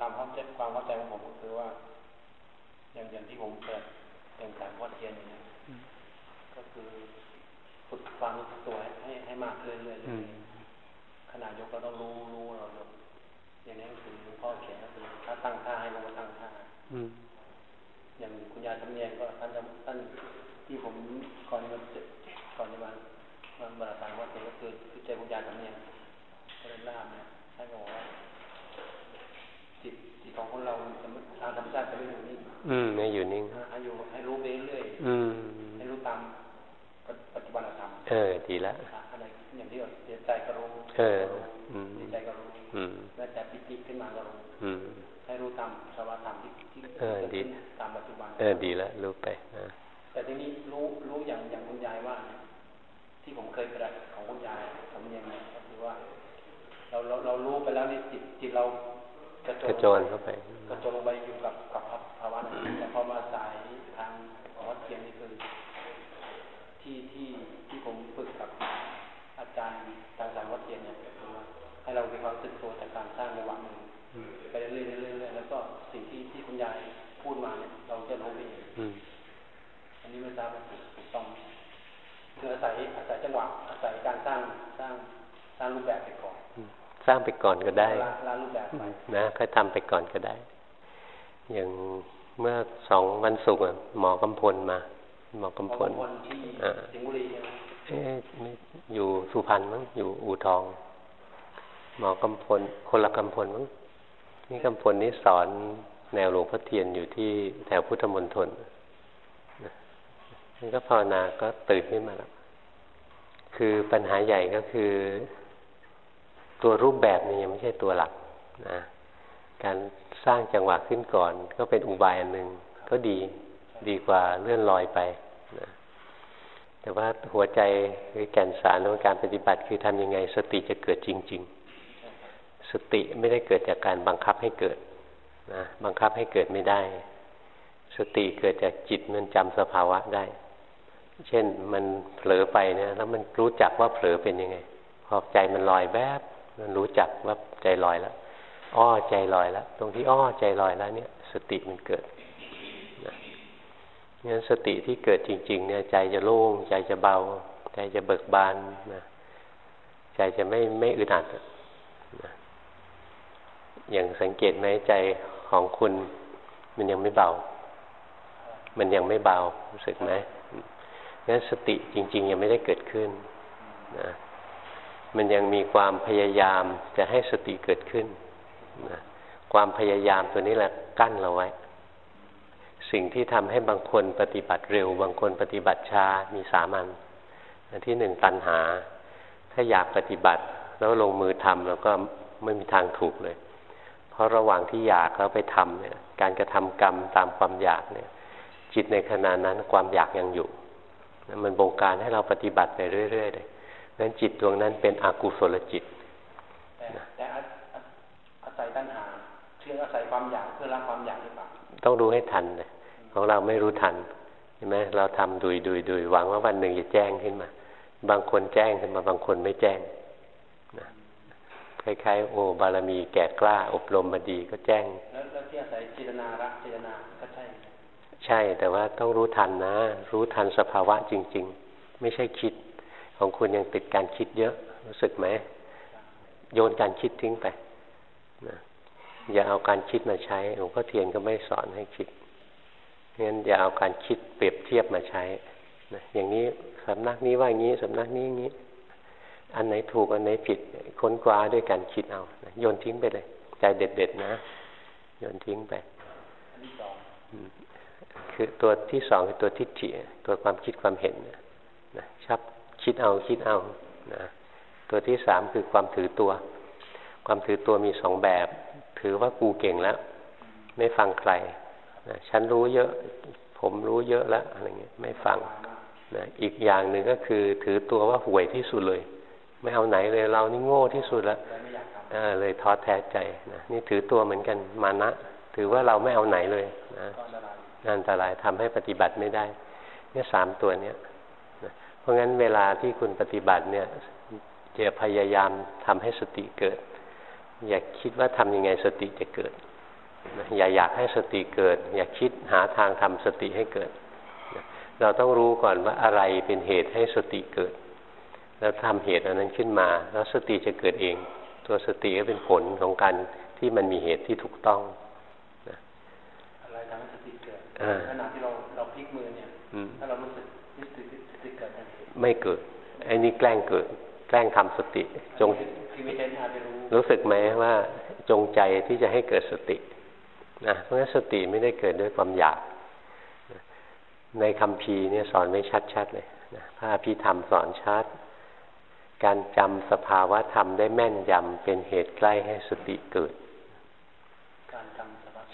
ตามความความเข้าใจของผมก็คือว่า อย่างอย่างที่ผมเปิดอย่างสารวัดเทียนอย่างนี้ก็คือฝึกความรู้ตัวให้ให้มากเรื่อยๆขนาดยกเราต้องรู้รู้เรายกอย่างนี้ก็คือพ่อเขียนก็คือถ้าตั้งท่าให้ลงมาตั้งท่าอย่างคุณยายทำเนียนก็ท่านท่านที่ผมก่อนมาก่อนจะมามาบรรดาวัดเทียนก็คือคือใจคุณยายทำเนียนก็เลยล่ามเนี่ยท่านก็บอกว่า จิตจิตของคนเราทางธรรมชาติจะไม่อยู่นิ่งอืมไม่อยู่นิ่งให้อยู่ให้รู้ไปเรื่อยอืมให้รู้ตามปัจจุบันธรรมเออดีแล้วอะไรอย่างที่เสียใจก็รู้เออเสียใจก็รู้แม้แต่ปิติขึ้นมาก็รู้ให้รู้ตามสภาวธรรมที่ที่เออดีตามปัจจุบันเออดีแล้วรู้ไปนะแต่ทีนี้รู้รู้อย่างอย่างคุณยายว่า ที่ผมเคยกระดัของคุณยายทำยังไงก็คือว่า เราเราเรารู้ไปแล้วนี่จิตจิตเรา กระโจนเข้าไปกระโจนลงไปอยู่กับกับภาวะนั้นแต่พอมาสายทางของวัดเทียนนี่คือที่ที่ที่ผมฝึกกับอาจารย์ทางสารวัดเทียนเนี่ยคือว่าให้เรามีความสึกตัวจากการสร้างในวังหนึ่งไปเรื่อยๆเรื่อยๆแล้วก็สิ่งที่ที่คุณยายพูดมาเนี่ยเราจะรู้เองอันนี้ไม่ทราบว่าถูกต้องคืออาศัยอาศัยจังหวะอาศัยการสร้างสร้างสร้างรูปแบบไปก่อน สร้างไปก่อนก็ได้นะค่อยทำไปก่อนก็ได้ อย่างเมื่อสองวันศุกร์หมอกำพลมา หมอกำพลอ่าสิงห์บุรีเอ๊ะอยู่สุพรรณมั้งอยู่อู่ทอง หมอกำพล คนละกำพลมั้งนี่กำพลนี่สอนแนวหลวงพ่อเทียนอยู่ที่แถวพุทธมณฑลนี่ก็ภาวนาก็ตื่นขึ้นมาแล้ว คือปัญหาใหญ่ก็คือ ตัวรูปแบบนี้ยังไม่ใช่ตัวหลักนะการสร้างจังหวะขึ้นก่อน ก็เป็นอุบายอันหนึ่งก็ดีดีกว่าเลื่อนลอยไปนะแต่ว่าหัวใจหรือแก่นสารของการปฏิบัติคือทำยังไง สติจะเกิดจริง ๆ สติไม่ได้เกิดจากการบังคับให้เกิดนะบังคับให้เกิดไม่ได้ สติเกิดจากจิตมันจำสภาวะได้ เช่นมันเผลอไปเนี่ยแล้วมันรู้จักว่าเผลอเป็นยังไง พอใจมันลอยแวบ มันรู้จักว่าใจลอยแล้วอ้อใจลอยแล้วตรงที่อ้อใจลอยแล้วเนี่ย สติมันเกิดนะงั้นสติที่เกิดจริง ๆ เนี่ย ใจจะโล่งใจจะเบา ใจจะเบิกบานนะใจจะไม่ไม่อึดอัดนะอย่างสังเกตไหมใจของคุณ มันยังไม่เบา มันยังไม่เบารู้สึกไหมงั้นสติจริง ๆ ยังไม่ได้เกิดขึ้นนะ มันยังมีความพยายามจะให้สติเกิดขึ้นนะความพยายามตัวนี้แหละกั้นเราไว้ สิ่งที่ทำให้บางคนปฏิบัติเร็ว บางคนปฏิบัติช้ามีสามัญอันที่หนึ่งตัณหา ถ้าอยากปฏิบัติแล้วลงมือทำแล้วก็ไม่มีทางถูกเลย เพราะระหว่างที่อยากแล้วไปทำเนี่ย การกระทำกรรมตามความอยากเนี่ย จิตในขณะนั้นความอยากยังอยู่ มันบงการให้เราปฏิบัติไปเรื่อยๆเลย นั้นจิตดวงนั้นเป็นอกุศลจิตแต่อาศัยตัณหาเชื่ออาศัยความอยากเพื่อละความอยากหรือเปล่าต้องรู้ให้ทันเลยของเราไม่รู้ทันเห็นไหมเราทำดุยดุยดุยหวังว่าวันหนึ่งจะแจ้งขึ้นมา บางคนแจ้งขึ้นมาบางคนไม่แจ้งนะคล้ายๆโอบารมีแก่กล้าอบรมมาดีก็แจ้ง แล้วที่อาศัยจิตนารักจิตนาก็ใช่ใช่แต่ว่าต้องรู้ทันนะ รู้ทันสภาวะจริง ๆ ไม่ใช่คิด ของคุณยังติดการคิดเยอะ รู้สึกไหม โยนการคิดทิ้งไปนะอย่าเอาการคิดมาใช้หลวงพ่อเทียนก็ไม่สอนให้คิดงั้นอย่าเอาการคิดเปรียบเทียบมาใช้นะอย่างนี้สำนักนี้ว่าอย่างนี้สำนักนี้อย่างนี้ อันไหนถูกอันไหนผิดค้นคว้าด้วยการคิดเอาโยนทิ้งไปเลย ใจเด็ดๆนะ โยนทิ้งไปคือตัวที่สองคือตัวทิฏฐิตัวความคิดความเห็นนะชอบ คิดเอาคิดเอานะตัวที่สามคือความถือตัว ความถือตัวมีสองแบบ ถือว่ากูเก่งแล้ว ไม่ฟังใครนะฉันรู้เยอะ ผมรู้เยอะแล้วอะไรเงี้ยไม่ฟังนะอีกอย่างหนึ่งก็คือ ถือตัวว่าห่วยที่สุดเลย ไม่เอาไหนเลยเรานี่โง่ที่สุดแล้วเลยท้อแท้ใจนะนี่ถือตัวเหมือนกันมานะ ถือว่าเราไม่เอาไหนเลยนะอันตรายทำให้ปฏิบัติไม่ได้ เนี่ยสามตัวเนี้ย เพราะงั้นเวลาที่คุณปฏิบัติเนี่ยอย่าพยายามทำให้สติเกิด อย่าคิดว่าทำยังไงสติจะเกิด อย่าอยากให้สติเกิด อย่าคิดหาทางทำสติให้เกิด เราต้องรู้ก่อนว่าอะไรเป็นเหตุให้สติเกิด แล้วทำเหตุอันนั้นขึ้นมา แล้วสติจะเกิดเอง ตัวสติก็เป็นผลของการที่มันมีเหตุที่ถูกต้องอะไรทำให้สติเกิดขณะที่เรา ไม่เกิดไอ้นี่แกล้งเกิด แกล้งทำสติ จงรู้สึกไหมว่าจงใจที่จะให้เกิดสตินะเพราะฉะนั้นสติไม่ได้เกิดด้วยความอยาก ในคำพีเนี่ยสอนไม่ชัดๆเลยนะพระพิธรรมสอนชัด การจำสภาวะธรรมได้แม่นยำเป็นเหตุใกล้ให้สติเกิด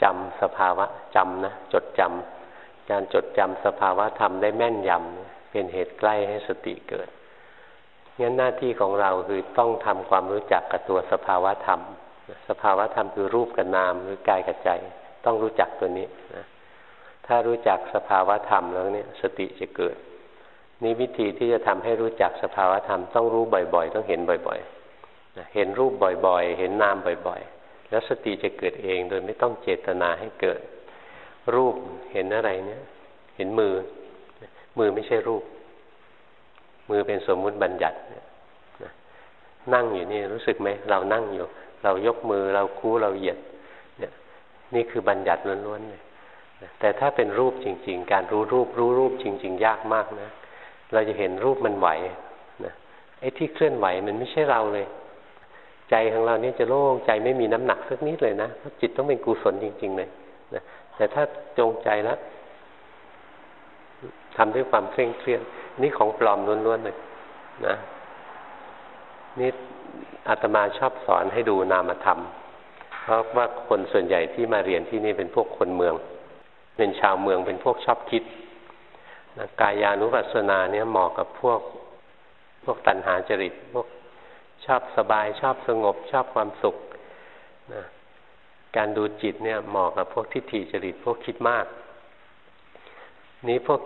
จำสภาวะจำนะจดจำการจดจำสภาวะธรรมได้แม่นยำ เป็นเหตุใกล้ให้สติเกิดงั้นหน้าที่ของเราคือต้องทำความรู้จักกับตัวสภาวะธรรม สภาวะธรรมคือรูปกับนามหรือกายกับใจ ต้องรู้จักตัวนี้นะถ้ารู้จักสภาวะธรรมแล้วเนี่ยสติจะเกิด นี่วิธีที่จะทำให้รู้จักสภาวะธรรมต้องรู้บ่อยๆ ต้องเห็นบ่อยๆ เห็นรูปบ่อยๆ เห็นนามบ่อยๆ แล้วสติจะเกิดเองโดยไม่ต้องเจตนาให้เกิด รูปเห็นอะไรเนี่ย เห็นมือ มือไม่ใช่รูป มือเป็นสมมุติบัญญัตินั่งอยู่นี่รู้สึกไหมเรานั่งอยู่ เรายกมือเราคู่เราเหยียดเนี่ยนี่คือบัญญัติล้วนๆเลยแต่ถ้าเป็นรูปจริง ๆ การรู้รูปรู้รูปจริง ๆ ยากมากนะ เราจะเห็นรูปมันไหวนะไอ้ที่เคลื่อนไหวมันไม่ใช่เราเลย ใจของเราเนี่ยจะโล่งใจไม่มีน้ำหนักสักนิดเลยนะเพราะจิตต้องเป็นกุศลจริง ๆ เลยนะแต่ถ้าจงใจแล้ว ทำด้วยความเคร่งเครียดนี่ของปลอมล้วนๆเลยนะนี่อาตมาชอบสอนให้ดูนามธรรม เพราะว่าคนส่วนใหญ่ที่มาเรียนที่นี่เป็นพวกคนเมือง เป็นชาวเมืองเป็นพวกชอบคิดนะกายานุปัสสนาเนี่ยเหมาะกับพวกพวกตัณหาจริตพวกชอบสบายชอบสงบชอบความสุขนะการดูจิตเนี่ยเหมาะกับพวกทิฏฐิจริตพวกคิดมาก นี้พวก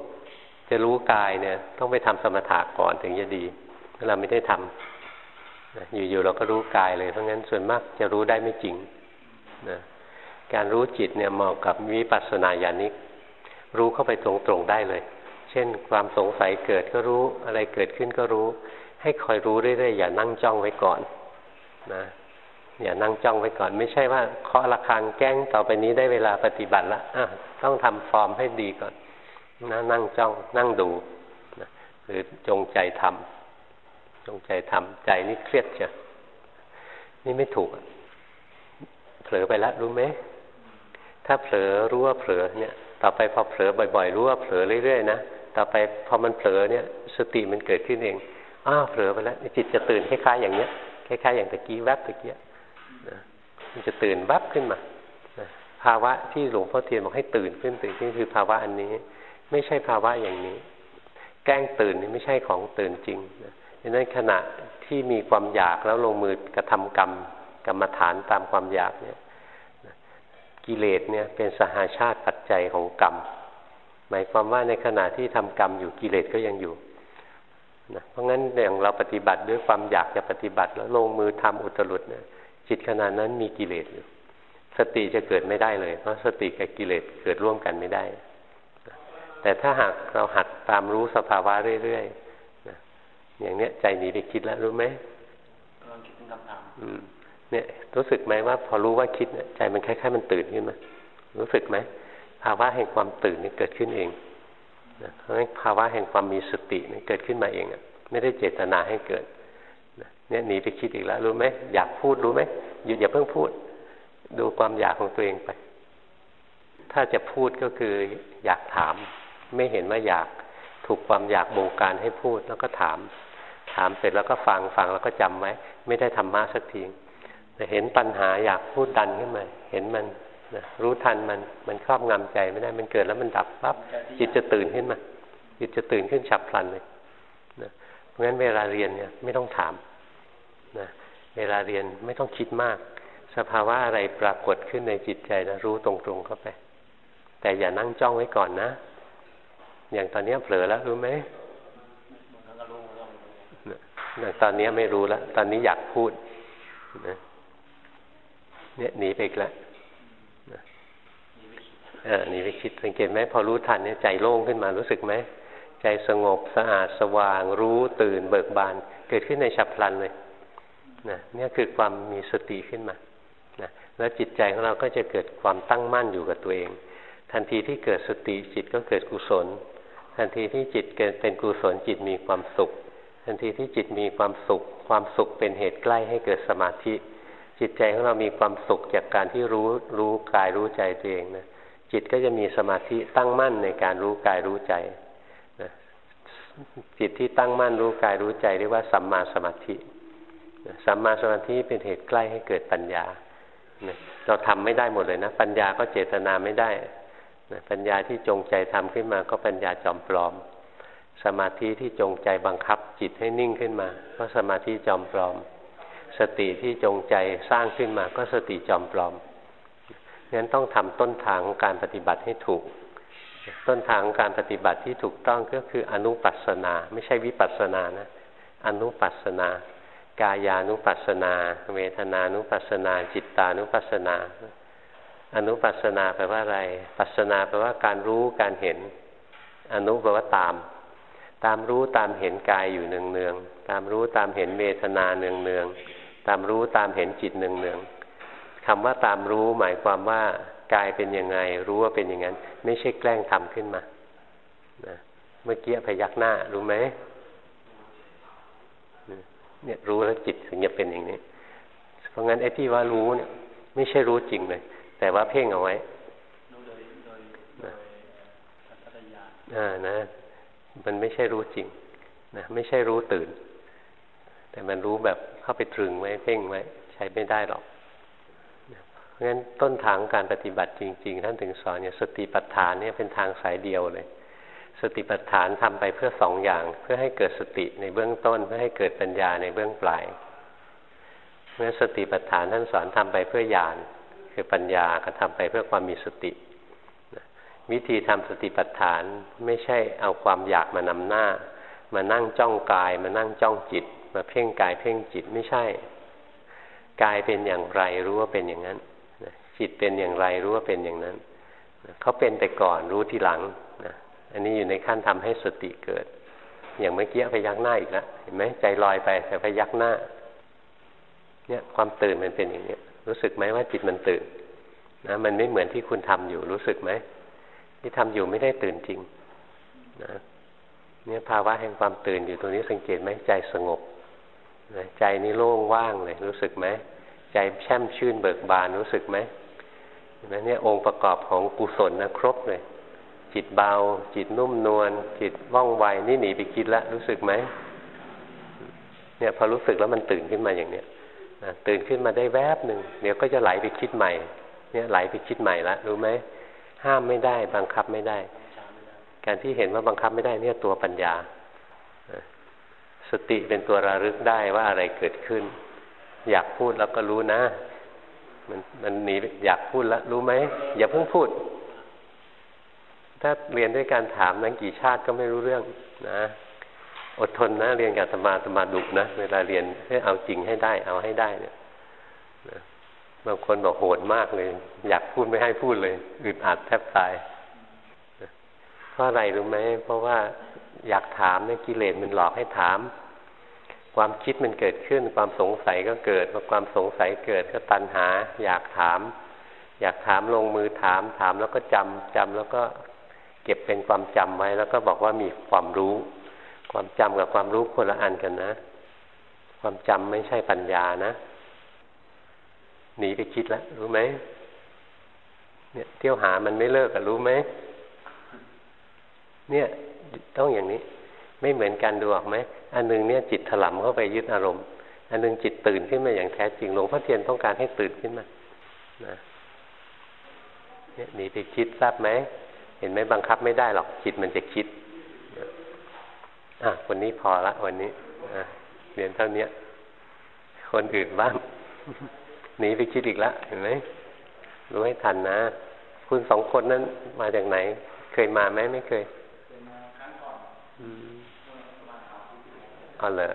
จะรู้กายเนี่ย ต้องไปทำสมถะก่อนถึงจะดีเราไม่ได้ทำอยู่ๆเราก็รู้กายเลยเพราะงั้นส่วนมากจะรู้ได้ไม่จริงนะการรู้จิตเนี่ยเหมาะกับวิปัสสนาญาณิก รู้เข้าไปตรงๆได้เลย เช่นความสงสัยเกิดก็รู้อะไรเกิดขึ้นก็รู้ ให้คอยรู้เรื่อยๆอย่านั่งจ้องไว้ก่อนนะอย่านั่งจ้องไว้ก่อน ไม่ใช่ว่าเคาะระฆังแก้งต่อไปนี้ได้เวลาปฏิบัติละะต้องทำฟอร์มให้ดีก่อน นะนั่งจ้องนั่งดูนะหรือจงใจทำจงใจทำใจนี่เครียดจ้ะนี่ไม่ถูกเผลอไปแล้วรู้ไหมถ้าเผลอรู้ว่าเผลอเนี่ย ต่อไปพอเผลอบ่อย ๆ รู้ว่าเผลอเรื่อยๆนะต่อไปพอมันเผลอเนี่ย สติมันเกิดขึ้นเองอ้าวเผลอไปแล้วจิตจะตื่นคล้ายๆอย่างเนี้ยคล้ายๆอย่างตะกี้แวบตะกี้นะมันจะตื่นวับขึ้นมาภาวะที่หลวงพ่อเทียนบอกให้ตื่นขึ้นตื่นขึ้นคือภาวะอันนี้ ไม่ใช่ภาวะอย่างนี้ แกล้งตื่นนี่ไม่ใช่ของตื่นจริงดังนั้นขณะที่มีความอยากแล้วลงมือกระทำกรรมกรรมฐานตามความอยากเนี่ยกิเลสเนี่ยเป็นสหาชาติปัจจัยของกรรม หมายความว่าในขณะที่ทำกรรมอยู่กิเลสก็ยังอยู่นะเพราะงั้นอย่างเราปฏิบัติด้วยความอยากจะปฏิบัติ แล้วลงมือทำอุตรุดเนี่ยจิตขณะนั้นมีกิเลสอยู่ สติจะเกิดไม่ได้เลย เพราะสติกับกิเลสเกิดร่วมกันไม่ได้ แต่ถ้าหากเราหัดตามรู้สภาวะเรื่อยๆนะอย่างเนี้ยใจหนีไปคิดแล้วรู้ไหมลองคิดถึงคำถามเนี่ยรู้สึกไหมว่าพอรู้ว่าคิดเนี่ยใจมันคล้ายๆมันตื่นขึ้นมารู้สึกไหมภาวะแห่งความตื่นนี่เกิดขึ้นเองนะเพราะฉะนั้นภาวะแห่งความมีสตินี่เกิดขึ้นมาเองอะไม่ได้เจตนาให้เกิดเนี่ยหนีไปคิดอีกแล้วรู้ไหมอยากพูดรู้ไหมหยุดอย่าเพิ่งพูด ดูความอยากของตัวเองไป ถ้าจะพูดก็คืออยากถาม ไม่เห็นว่าอยากถูกความอยากบงการให้พูดแล้วก็ถาม ถามเสร็จแล้วก็ฟังฟังแล้วก็จำไว้ ไม่ได้ธรรมะสักทีแต่เห็นปัญหาอยากพูดดันขึ้นมาเห็นมันนะรู้ทันมันมันครอบงำใจไม่ได้มันเกิดแล้วมันดับปั๊บจิตจะตื่นขึ้นมาจิตจะตื่นขึ้นฉับพลันเลยนะเพราะงั้นเวลาเรียนเนี่ยไม่ต้องถามนะเวลาเรียนไม่ต้องคิดมาก สภาวะอะไรปรากฏขึ้นในจิตใจนะรู้ตรงๆเข้าไป แต่อย่านั่งจ้องไว้ก่อนนะ อย่างตอนนี้เผลอแล้วรู้ไหมอย่างตอนนี้ไม่รู้แล้ว ตอนนี้อยากพูดนะเนี่ยหนีไปอีกแล้วเออหนีไปคิดสังเกตไหมพอรู้ทันเนี่ยใจโล่งขึ้นมารู้สึกไหม ใจสงบสะอาดสว่าง รู้ตื่นเบิกบาน เกิดขึ้นในฉับพลันเลยนะเนี่ยคือความมีสติขึ้นมานะแล้วจิตใจของเราก็จะเกิดความตั้งมั่นอยู่กับตัวเอง ทันทีที่เกิดสติจิตก็เกิดกุศล ทันทีที่จิตเกิดเป็นกุศลจิตมีความสุข ทันทีที่จิตมีความสุข ความสุขเป็นเหตุใกล้ให้เกิดสมาธิ จิตใจของเรามีความสุขจากการที่รู้รู้กายรู้ใจตัวเองนะจิตก็จะมีสมาธิตั้งมั่นในการรู้กายรู้ใจนะจิตที่ตั้งมั่นรู้กายรู้ใจเรียกว่าสัมมาสมาธิสัมมาสมาธิเป็นเหตุใกล้ให้เกิดปัญญา เราทำไม่ได้หมดเลยนะ ปัญญาก็เจตนาไม่ได้ ปัญญาที่จงใจทำขึ้นมาก็ปัญญาจอมปลอม สมาธิที่จงใจบังคับจิตให้นิ่งขึ้นมา ก็สมาธิจอมปลอม สติที่จงใจสร้างขึ้นมา ก็สติจอมปลอมงั้นต้องทำต้นทางของการปฏิบัติให้ถูก ต้นทางของการปฏิบัติที่ถูกต้องก็คืออนุปัสนา ไม่ใช่วิปัสนานะอนุปัสนากายานุปัสนา เวทนานุปัสนา จิตตานุปัสนา อนุปัสนาแปลว่าอะไร ปัสนาแปลว่าการรู้การเห็น อนุแปลว่าตาม ตามรู้ตามเห็นกายอยู่เนืองเนืองตามรู้ตามเห็นเวทนาเนืองเนืองตามรู้ตามเห็นจิตเนืองเนืองคำว่าตามรู้หมายความว่ากายเป็นยังไง รู้ว่าเป็นอย่างนั้น ไม่ใช่แกล้งทำขึ้นมานะเมื่อกี้พยักหน้ารู้ไหมเนี่ยรู้แล้วจิตถึงจะเป็นอย่างนี้ เพราะงั้นไอ้ที่ว่ารู้เนี่ย ไม่ใช่รู้จริงเลย แต่ว่าเพ่งเอาไว้อ่านะ มันไม่ใช่รู้จริงนะไม่ใช่รู้ตื่น แต่มันรู้แบบเข้าไปตรึงไว้เพ่งไว้ ใช้ไม่ได้หรอกเพราะฉะนั้นต้นทางการปฏิบัติจริง ๆ ท่านถึงสอนเนี่ยสติปัฏฐานเนี่ยเป็นทางสายเดียวเลย สติปัฏฐานทำไปเพื่อสองอย่าง เพื่อให้เกิดสติในเบื้องต้น เพื่อให้เกิดปัญญาในเบื้องปลายเมื่อสติปัฏฐานท่านสอนทำไปเพื่อญาณ คือปัญญาก็ทำไปเพื่อความมีสติ วิธีทำสติปัฏฐานไม่ใช่เอาความอยากมานำหน้า มานั่งจ้องกาย มานั่งจ้องจิต มาเพ่งกายเพ่งจิตไม่ใช่ กายเป็นอย่างไรรู้ว่าเป็นอย่างนั้น จิตเป็นอย่างไรรู้ว่าเป็นอย่างนั้น เขาเป็นแต่ก่อนรู้ทีหลังนะอันนี้อยู่ในขั้นทำให้สติเกิด อย่างเมื่อกี้พยักหน้าอีกแล้วเห็นไหมใจลอยไปแต่พยักหน้า เนี่ยความตื่นมันเป็นอย่างนี้ รู้สึกไหมว่าจิตมันตื่นนะมันไม่เหมือนที่คุณทำอยู่รู้สึกไหมที่ทำอยู่ไม่ได้ตื่นจริงนะเนี่ยภาวะแห่งความตื่นอยู่ตรงนี้สังเกตไหมใจสงบนะใจนี่โล่งว่างเลยรู้สึกไหมใจแช่มชื่นเบิกบานรู้สึกไหมนะเนี่ยองค์ประกอบของกุศลนะครบเลยจิตเบา จิตนุ่มนวลจิตว่องไวนี่หนีไปคิดแล้วรู้สึกไหมเนี่ยพอรู้สึกแล้วมันตื่นขึ้นมาอย่างเนี้ย ตื่นขึ้นมาได้แวบหนึ่งเดี๋ยวก็จะไหลไปคิดใหม่ เนี่ยไหลไปคิดใหม่ละรู้ไหมห้ามไม่ได้บังคับไม่ได้ การที่เห็นว่าบังคับไม่ได้เนี่ยตัวปัญญา สติเป็นตัวระลึกได้ว่าอะไรเกิดขึ้น อยากพูดแล้วก็รู้นะ มันมันหนีอยากพูดแล้วรู้ไหมอย่าเพิ่งพูด ถ้าเรียนด้วยการถามนั้นกี่ชาติก็ไม่รู้เรื่องนะ อดทนนะ เรียนกับธรรมาธรรมาดุนะเวลาเรียนให้เอาจริงให้ได้ เอาให้ได้เนี่ยบางคนบอกโหดมากเลย อยากพูดไม่ให้พูดเลยอึดอัดแทบตายเพราะอะไรรู้ไหมเพราะว่าอยากถามเนี่ยกิเลสมันหลอกให้ถาม ความคิดมันเกิดขึ้น ความสงสัยก็เกิดพอความสงสัยเกิดก็ตัณหา อยากถาม อยากถามลงมือถาม ถามแล้วก็จำจำแล้วก็เก็บเป็นความจำไว้ แล้วก็บอกว่ามีความรู้ ความจำกับความรู้คนละอันกันนะ ความจำไม่ใช่ปัญญานะ หนีไปคิดแล้วรู้ไหมเนี่ยเที่ยวหามันไม่เลิกอะรู้ไหมเนี่ยต้องอย่างนี้ ไม่เหมือนกันดูออกไหมอันหนึ่งเนี่ยจิตถลำเข้าไปยึดอารมณ์ อันหนึ่งจิตตื่นขึ้นมาอย่างแท้จริงหลวงพ่อเทียนต้องการให้ตื่นขึ้นมานะเนี่ยหนีไปคิดทราบไหมเห็นไหมบังคับไม่ได้หรอกจิตมันจะคิด อะวันนี้พอละวันนี้อะเรียนเท่านี้คนอื่นบ้างหนีไปคิดอีกแล้วเห็นไหมรู้ให้ทันนะ คุณสองคนนั้นมาจากไหน เคยมาไหมไม่เคยอ๋อเหรอ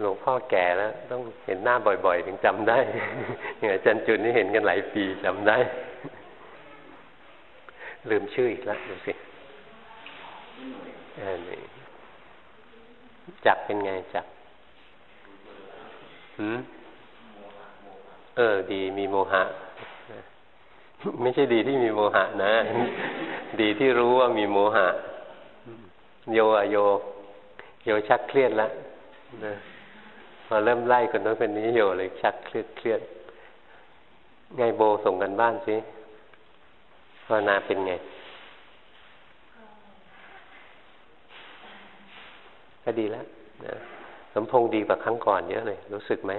หลวงพ่อแก่แล้ว ต้องเห็นหน้าบ่อยๆ ถึงจำได้อย่างอาจารย์จุนนี่เห็นกันหลายปีจำได้ ลืมชื่ออีกแล้วดูสิ อันนี้จักเป็นไงจักหืมเออ ดีมีโมหะ ไม่ใช่ดีที่มีโมหะนะ ดีที่รู้ว่ามีโมหะ โยอะโย โยชักเครียดแล้วนะพอเริ่มไล่คนนั้นเป็นนี้โยเลยชักเครียดเครียดไงโบส่งกันบ้านสิภาวนาเป็นไง ก็ดีแล้วนะสมพงษ์ดีกว่าครั้งก่อนเยอะเลย รู้สึกไหม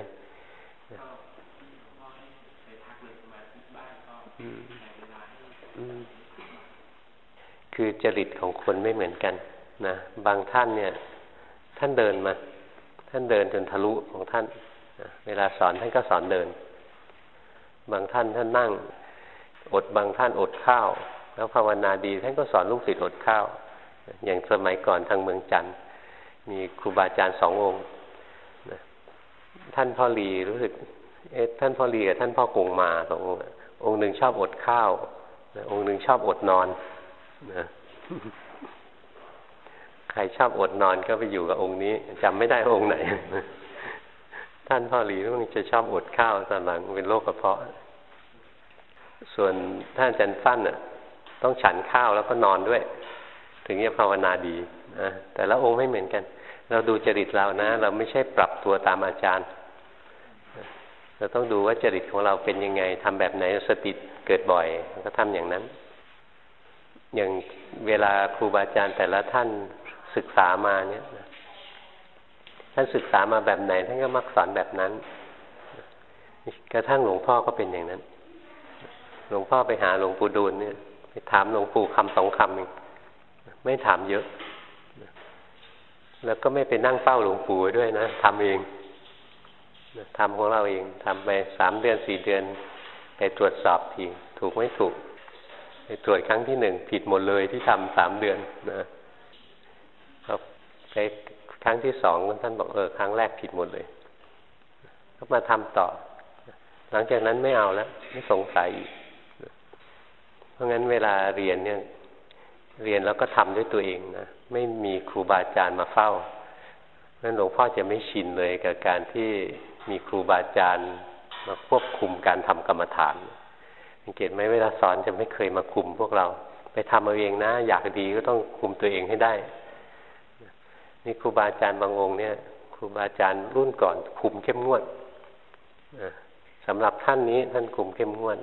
คือจริตของคนไม่เหมือนกันนะบางท่านเนี่ย ท่านเดินมา ท่านเดินจนทะลุของท่านนะเวลาสอนท่านก็สอนเดิน บางท่านท่านนั่ง อดบางท่านอดข้าว แล้วภาวนาดีท่านก็สอนลูกศิษย์อดข้าว อย่างสมัยก่อนทางเมืองจันทร์ มีครูบาอาจารย์สององค์นะท่านพ่อรีรู้สึก เอ๊ะท่านพ่อรีกับท่านพ่อกงมาสององค์องค์หนึ่งชอบอดข้าวนะองค์หนึ่งชอบอดนอนนะใครชอบอดนอนก็ไปอยู่กับองค์นี้จำไม่ได้องค์ไหน ท่านพ่อหลีมันจะชอบอดข้าวตอนหลังเป็นโรคกระเพาะ ส่วนท่านอาจารย์ฟั่นอะ ต้องฉันข้าวแล้วก็นอนด้วย ถึงจะภาวนาดีนะแต่ละองค์ไม่เหมือนกัน เราดูจริตเรานะ เราไม่ใช่ปรับตัวตามอาจารย์ เราต้องดูว่าจริตของเราเป็นยังไงทำแบบไหนสติเกิดบ่อยก็ทำอย่างนั้น อย่างเวลาครูบาอาจารย์แต่ละท่านศึกษามาเนี่ยท่านศึกษามาแบบไหน ท่านก็มักสอนแบบนั้นกระทั่งหลวงพ่อก็เป็นอย่างนั้น หลวงพ่อไปหาหลวงปู่ดูลเนี่ย ไปถามหลวงปู่คำสองคำเองไม่ถามเยอะ แล้วก็ไม่ไปนั่งเฝ้าหลวงปู่ด้วยนะทำเองทำของเราเองทำไปสามเดือนสี่เดือน ไปตรวจสอบทีถูกไม่ถูก ไปตรวจครั้งที่หนึ่งผิดหมดเลยที่ทำสามเดือนนะครับไปครั้งที่สองท่านบอกเออครั้งแรกผิดหมดเลย ก็มาทำต่อ หลังจากนั้นไม่เอาแล้วไม่สงสัยอีกเพราะงั้นเวลาเรียนเนี่ย เรียนแล้วก็ทำด้วยตัวเองนะ ไม่มีครูบาอาจารย์มาเฝ้านั้นหลวงพ่อจะไม่ชินเลยกับการที่มีครูบาอาจารย์มาควบคุมการทำกรรมฐานสังเกตไหมเวลาสอนจะไม่เคยมาคุมพวกเรา ไปทำเอาเองนะ อยากดีก็ต้องคุมตัวเองให้ได้ นี่ครูบาอาจารย์บางองค์เนี่ย ครูบาอาจารย์รุ่นก่อนคุมเข้มงวดสำหรับท่านนี้ท่านคุมเข้มงวด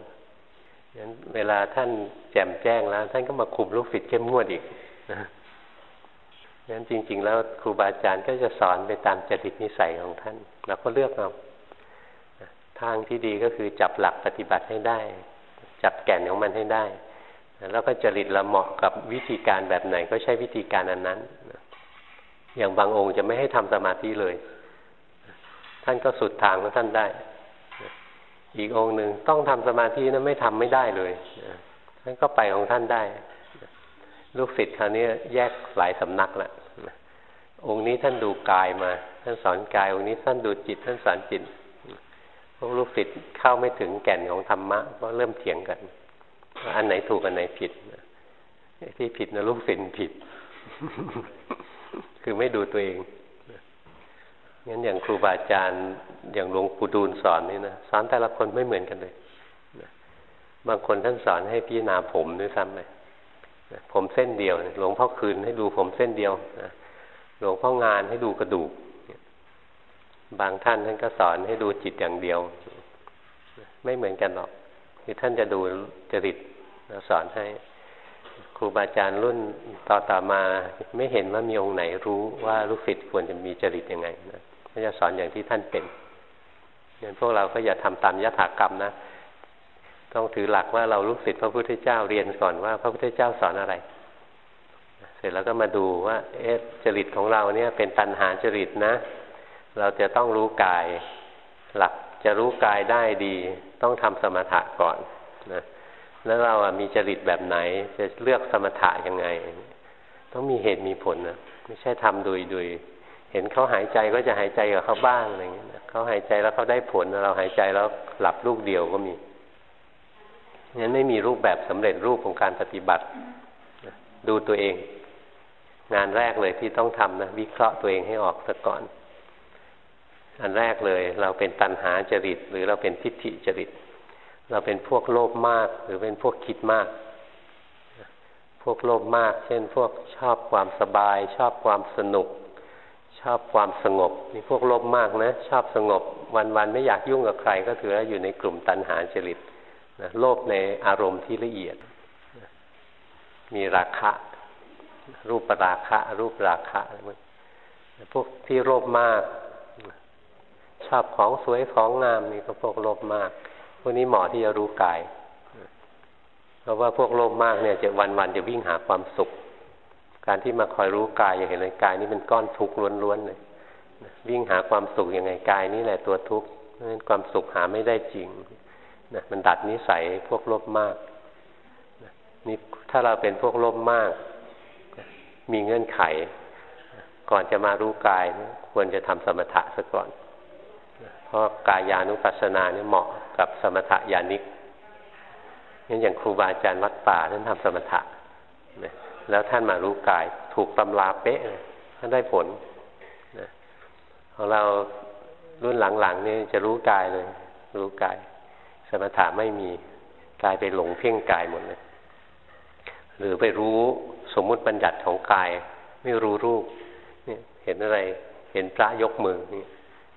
งั้นเวลาท่านแจ่มแจ้งแล้ว ท่านก็มาคุมลูกศิษย์เข้มงวดอีกนะ งั้นจริง ๆ แล้วครูบาอาจารย์ก็จะสอนไปตามจริตนิสัยของท่าน เราก็เลือกเอาทางที่ดีก็คือจับหลักปฏิบัติให้ได้ จับแก่นของมันให้ได้ แล้วก็จริตเราเหมาะกับวิธีการแบบไหนก็ใช้วิธีการอันนั้น อย่างบางองค์จะไม่ให้ทำสมาธิเลย ท่านก็สุดทางของท่านได้ อีกองค์หนึ่งต้องทำสมาธินั้นไม่ทำไม่ได้เลยท่านก็ไปของท่านได้ ลูกศิษย์คราวนี้แยกหลายสำนักละองค์นี้ท่านดูกายมา ท่านสอนกาย องค์นี้ท่านดูจิต ท่านสอนจิต พวกลูกศิษย์เข้าไม่ถึงแก่นของธรรมะก็เริ่มเถียงกัน อันไหนถูกอันไหนผิดที่ผิดนะลูกศิษย์ผิด คือไม่ดูตัวเองงั้นอย่างครูบาอาจารย์อย่างหลวงปู่ดูลสอนนี่นะสอนแต่ละคนไม่เหมือนกันเลยบางคนท่านสอนให้พิจารณาผมด้วยซ้ำเลย ผมเส้นเดียวหลวงพ่อคืนให้ดูผมเส้นเดียวหลวงพ่องานให้ดูกระดูก บางท่านท่านก็สอนให้ดูจิตอย่างเดียว ไม่เหมือนกันหรอกคือท่านจะดูจริตแล้วสอนให้ ครูบาอาจารย์รุ่นต่อต่อมา ไม่เห็นว่ามีองค์ไหนรู้ว่าลูกศิษย์ควรจะมีจริตยังไงนะท่านจะสอนอย่างที่ท่านเป็นงั้นพวกเราก็อย่าทำตามยถากรรมนะ ต้องถือหลักว่าเราลูกศิษย์พระพุทธเจ้าเรียนก่อนว่า พระพุทธเจ้าสอนอะไร เสร็จแล้วก็มาดูว่า เอ๊ะจริตของเราเนี่ย เป็นตัณหาจริตนะ เราจะต้องรู้กาย หลักจะรู้กายได้ดี ต้องทำสมถะก่อนนะแล้วเราอะมีจริตแบบไหน จะเลือกสมถะยังไง ต้องมีเหตุมีผลนะไม่ใช่ทำดุยดุยเห็นเขาหายใจก็จะหายใจกับเขาบ้างอะไรอย่างเงี้ยเขาหายใจแล้วเขาได้ผลเราหายใจแล้วหลับลูกเดียวก็มี งั้นไม่มีรูปแบบสำเร็จรูปของการปฏิบัติ ดูตัวเอง งานแรกเลยที่ต้องทำนะวิเคราะห์ตัวเองให้ออกซะก่อน อันแรกเลย เราเป็นตัณหาจริต หรือเราเป็นทิฏฐิจริต เราเป็นพวกโลภมาก หรือเป็นพวกคิดมาก พวกโลภมาก เช่น พวกชอบความสบาย ชอบความสนุก ชอบความสงบนี่พวกโลภมากนะ ชอบสงบ วันๆไม่อยากยุ่งกับใคร ก็ถือว่าอยู่ในกลุ่มตัณหาจริต นะโลภในอารมณ์ที่ละเอียดมีราคะ รูปราคะ รูปราคะอะไรมันพวกที่โลภมาก ชอบของสวยของงามนี่ก็พวกโลภมาก พวกนี้เหมาะที่จะรู้กาย เพราะว่าพวกโลภมากเนี่ยจะวันๆจะวิ่งหาความสุข การที่มาคอยรู้กายอย่าเห็นเลยกายนี้เป็นก้อนทุกข์ล้วนๆเลยวิ่งหาความสุขยังไงกายนี่แหละตัวทุกข์เพราะฉะนั้นความสุขหาไม่ได้จริง นะมันดัดนิสัยพวกโลภมากนี่ถ้าเราเป็นพวกโลภมาก มีเงื่อนไข ก่อนจะมารู้กาย ควรจะทำสมถะซะก่อน เพราะกายานุปัสสนาเนี่ยเหมาะกับสมถะญาณิกงั้นอย่างครูบาอาจารย์วัดป่าท่านทำสมถะแล้วท่านมารู้กายถูกตำราเป๊ะท่านได้ผลของเรารุ่นหลังๆนี่จะรู้กายเลย รู้กาย มถะไม่มีกลายไปหลงเพ่งกายหมดเลยหรือไปรู้สมมุติบัญญัติของกาย ไม่รู้รูปเนี่ยเห็นอะไร เห็นพระยกมือนี่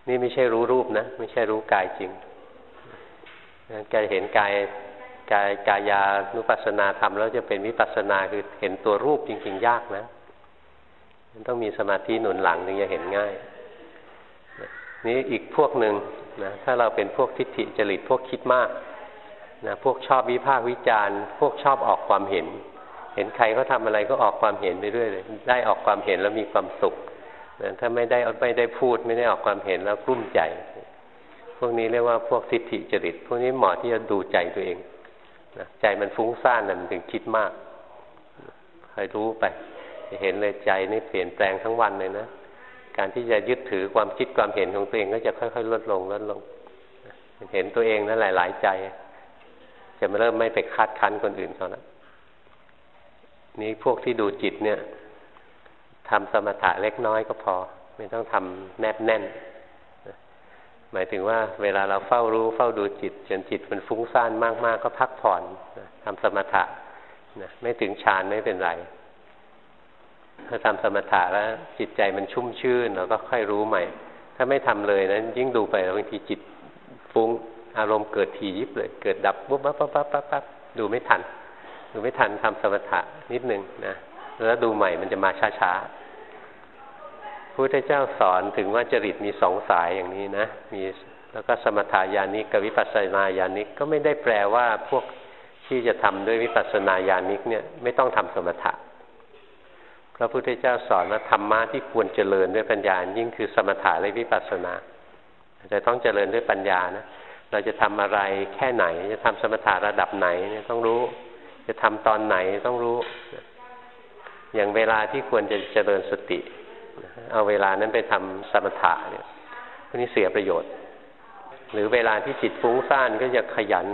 นี่ไม่ใช่รู้รูปนะ ไม่ใช่รู้กายจริงการเห็นกายกายกายานุปัสสนาทำแล้วจะเป็นวิปัสสนาคือเห็นตัวรูปจริง ๆ ยากนะ มันต้องมีสมาธิหนุนหลังถึงจะเห็นง่าย นี่อีกพวกหนึ่ง นะถ้าเราเป็นพวกทิฏฐิจริตพวกคิดมากนะพวกชอบวิพากษ์วิจารณ์ พวกชอบออกความเห็น เห็นใครเขาทาอะไรก็ออกความเห็นไปเรื่อยเลยได้ออกความเห็นแล้วมีความสุขนะถ้าไม่ได้ไม่ได้พูดไม่ได้ออกความเห็นแล้วกลุ้มใจ พวกนี้เรียกว่าพวกทิฏฐิจริต พวกนี้เหมาะที่จะดูใจตัวเองนะใจมันฟุ้งซ่านนะมันถึงคิดมากคอยรู้ไปจะเห็นเลยใจนี่เปลี่ยนแปลงทั้งวันเลยนะ การที่จะยึดถือความคิดความเห็นของตัวเองก็จะค่อย ๆ ลดลงลดลงเห็นตัวเองนั่นหลายๆใจ จะไมาเริ่มไม่ไปคาดคั้นคนอื่นเขาแล้วนี่พวกที่ดูจิตเนี่ยทำสมถะเล็กน้อยก็พอ ไม่ต้องทำแนบแน่น หมายถึงว่าเวลาเราเฝ้ารู้เฝ้าดูจิตจนจิตมันฟุ้งซ่านมาก ๆ ก็พักผ่อนทำสมถะไม่ถึงฌานไม่เป็นไร ถ้าทำสมถะแล้วจิตใจมันชุ่มชื่นเราก็ค่อยรู้ใหม่ ถ้าไม่ทำเลยนะยิ่งดูไปบางทีจิตฟุ้งอารมณ์เกิดทียิบเลย เกิดดับปุ๊บปั๊บปั๊บปั๊บปั๊บดูไม่ทัน ดูไม่ทันทำสมถะนิดนึงนะแล้วดูใหม่มันจะมาช้าๆพระพุทธเจ้าสอนถึงว่าจริตมีสองสายอย่างนี้นะมีแล้วก็สมถายานิกกับวิปัสสนาญาณิกก็ไม่ได้แปลว่าพวกที่จะทำด้วยวิปัสสนาญาณิกเนี่ยไม่ต้องทำสมถะ พระพุทธเจ้าสอนว่าธรรมะที่ควรเจริญด้วยปัญญายิ่งคือสมถะและวิปัสสนาจะต้องเจริญด้วยปัญญานะเราจะทำอะไรแค่ไหน จะทำสมถะระดับไหนต้องรู้ จะทำตอนไหนต้องรู้ อย่างเวลาที่ควรจะเจริญสติ เอาเวลานั้นไปทำสมถะเนี่ยพวกนี้เสียประโยชน์ หรือเวลาที่จิตฟุ้งซ่านก็จะขยัน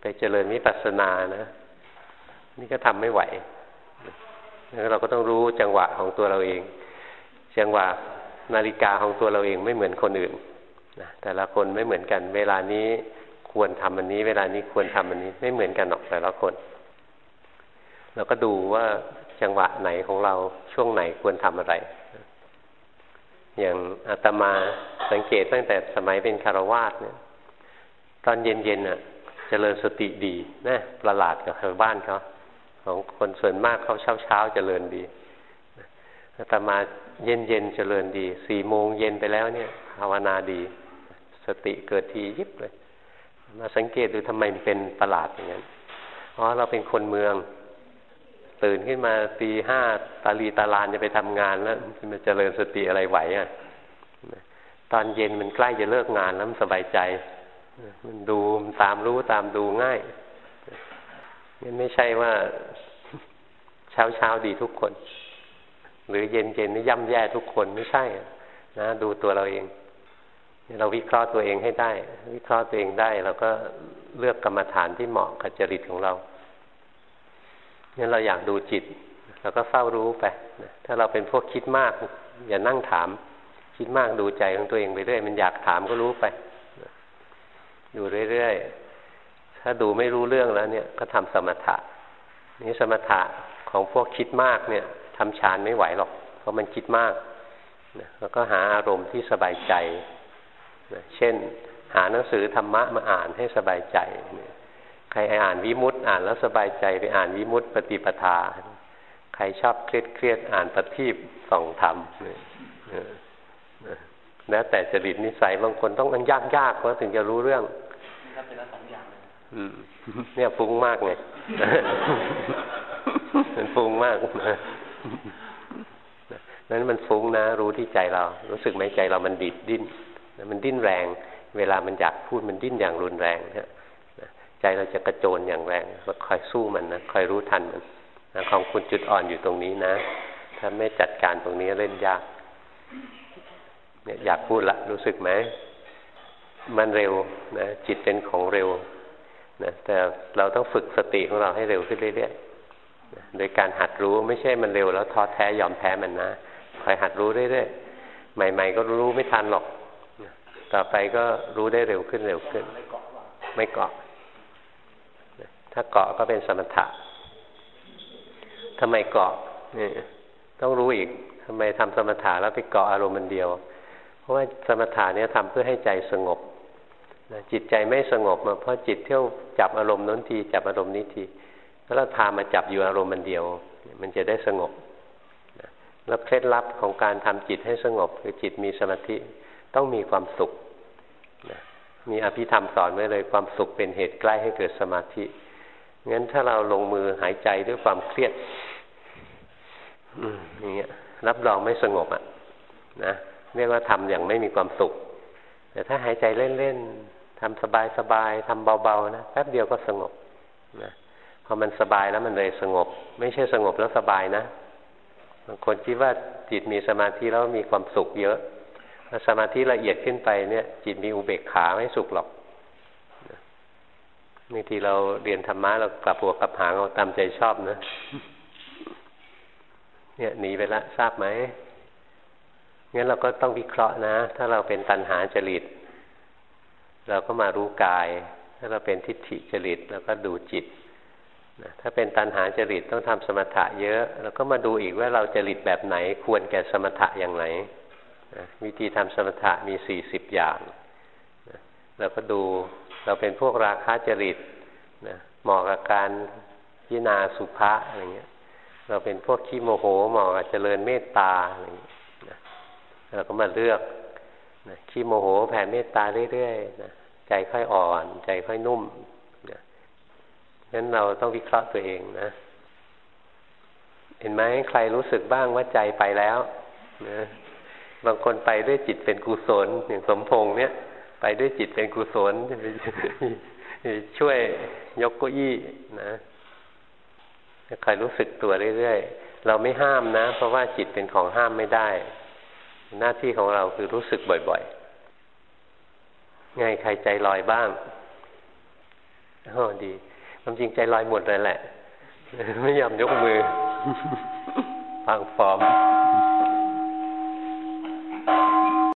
ไปเจริญวิปัสสนานะ นี่ก็ทำไม่ไหว เราก็ต้องรู้จังหวะของตัวเราเอง จังหวะนาฬิกาของตัวเราเองไม่เหมือนคนอื่นนะแต่ละคนไม่เหมือนกัน เวลานี้ควรทำอันนี้ เวลานี้ควรทำอันนี้ไม่เหมือนกันหรอกแต่ละคน เราก็ดูว่าจังหวะไหนของเราช่วงไหนควรทำอะไร อย่างอาตมาสังเกตตั้งแต่สมัยเป็นคารวาสเนี่ย ตอนเย็นๆอะ เจริญสติดีนะประหลาดกับชาวบ้านเขา ของคนส่วนมากเขาเช้าเช้าเจริญดีแต่มาเย็นเย็นเจริญดี สี่โมงเย็นไปแล้วเนี่ยภาวนาดี สติเกิดทียิบเลย มาสังเกตดูทำไมมันเป็นประหลาดอย่างนั้นอ๋อเราเป็นคนเมือง ตื่นขึ้นมาตีห้าตาลีตาลานจะไปทำงานแล้วมันเจริญสติอะไรไหวอะตอนเย็นมันใกล้จะเลิกงานแล้วมันสบายใจ มันดูตามรู้ตามดูง่ายนี่ไม่ใช่ว่า เช้าเช้าดีทุกคน หรือเย็นเย็นนี่ย่ำแย่ทุกคนไม่ใช่นะดูตัวเราเอง เราวิเคราะห์ตัวเองให้ได้ วิเคราะห์ตัวเองได้เราก็เลือกกรรมฐานที่เหมาะกับจริตของเรางั้นเราอยากดูจิตเราก็เฝ้ารู้ไปถ้าเราเป็นพวกคิดมาก อย่านั่งถาม คิดมากดูใจของตัวเองไปเรื่อยมันอยากถามก็รู้ไปดูเรื่อยๆถ้าดูไม่รู้เรื่องแล้วเนี่ย ก็ทำสมถะนี่สมถะ ของพวกคิดมากเนี่ยทำฌานไม่ไหวหรอก เพราะมันคิดมากนะแล้วก็หาอารมณ์ที่สบายใจนะเช่น หาหนังสือธรรมะมาอ่านให้สบายใจเนี่ยใครอ่านวิมุตต์อ่านแล้วสบายใจไปอ่านวิมุตต์ปฏิปทา ใครชอบเครียดเครียดอ่านปฏิบส่องธรรมแล้วแต่จริตนิสัยบางคนต้องอันยากยากเขาถึงจะรู้เรื่องเป็นสองอย่างเนี่ยฟุ้งมากไง มันฟุ้งมากนั้นมันฟุ้งนะ รู้ที่ใจเรา รู้สึกไหมใจเรามันดิดดิ้นมันดิ้นแรง เวลามันอยากพูดมันดิ้นอย่างรุนแรงฮะใจเราจะกระโจนอย่างแรงเราคอยสู้มันนะคอยรู้ทันมันของคุณจุดอ่อนอยู่ตรงนี้นะ ถ้าไม่จัดการตรงนี้เล่นยาก เนี่ยอยากพูดละรู้สึกไหม มันเร็วนะจิตเป็นของเร็วนะแต่เราต้องฝึกสติของเราให้เร็วขึ้นเรื่อยๆ โดยการหัดรู้ไม่ใช่มันเร็วแล้วท้อแท้ยอมแพ้มันนะคอยหัดรู้เรื่อยๆใหม่ ๆ ก็รู้ไม่ทันหรอก ต่อไปก็รู้ได้เร็วขึ้นเร็วขึ้น ไม่เกาะ ถ้าเกาะก็เป็นสมถะทำไมเกาะนี่ต้องรู้อีกทำไมทำสมถะแล้วไปเกาะอารมณ์มันเดียว เพราะว่าสมถะเนี่ยทำเพื่อให้ใจสงบจิตใจไม่สงบมาเพราะจิตเที่ยวจับอารมณ์น้นทีจับอารมณ์นี้ที แล้วเราพามาจับอยู่อารมณ์มันเดียว มันจะได้สงบแล้วเคล็ดลับของการทำจิตให้สงบ คือจิตมีสมาธิต้องมีความสุขมีอภิธรรมสอนไว้เลยความสุขเป็นเหตุใกล้ให้เกิดสมาธิงั้นถ้าเราลงมือหายใจด้วยความเครียดอย่างเงี้ย รับรองไม่สงบอะ นะเรียกว่าทำอย่างไม่มีความสุข แต่ถ้าหายใจเล่นๆทำสบายๆทำเบาๆนะแป๊บเดียวก็สงบนะ พอมันสบายแล้วมันเลยสงบ ไม่ใช่สงบแล้วสบายนะบางคนคิดว่าจิตมีสมาธิแล้วมีความสุขเยอะถ้าสมาธิละเอียดขึ้นไปเนี่ย จิตมีอุเบกขาไม่สุขหรอกบางทีเราเรียนธรรมะเรากลับหัวกลับหางเราตามใจชอบนะเนี่ยหนีไปละทราบไหมงั้นเราก็ต้องวิเคราะห์นะ ถ้าเราเป็นตัณหาจริต เราก็มารู้กาย ถ้าเราเป็นทิฏฐิจริตเราก็ดูจิต นะถ้าเป็นตัณหาจริตต้องทำสมถะเยอะเราก็มาดูอีกว่าเราจริตแบบไหนควรแก่สมถะอย่างไรนะวิธีทำสมถะมีสี่สิบอย่างนะเราก็ดูเราเป็นพวกราคะจริตนะเหมาะกับการพิจารณาสุภาอะไรเงี้ย เราเป็นพวกขี้โมโหเหมาะกับเจริญเมตตาอะไรเงี้ยนะเราก็มาเลือกนะขี้โมโหแผ่เมตตาเรื่อยๆนะใจค่อยอ่อน ใจค่อยนุ่ม งั้นเราต้องวิเคราะห์ตัวเองนะ เห็นไหมใครรู้สึกบ้างว่าใจไปแล้วนะบางคนไปด้วยจิตเป็นกุศลอย่างสมพงษ์เนี่ย ไปด้วยจิตเป็นกุศลช่วยยกเก้าอี้นะใครรู้สึกตัวเรื่อยๆ เราไม่ห้ามนะ เพราะว่าจิตเป็นของห้ามไม่ได้ หน้าที่ของเราคือรู้สึกบ่อยๆไงใครใจลอยบ้างโอ้ดี ความจริงใจลอยหมดเลยแหละ ไม่ยอมยกมือฟังฟอร์ม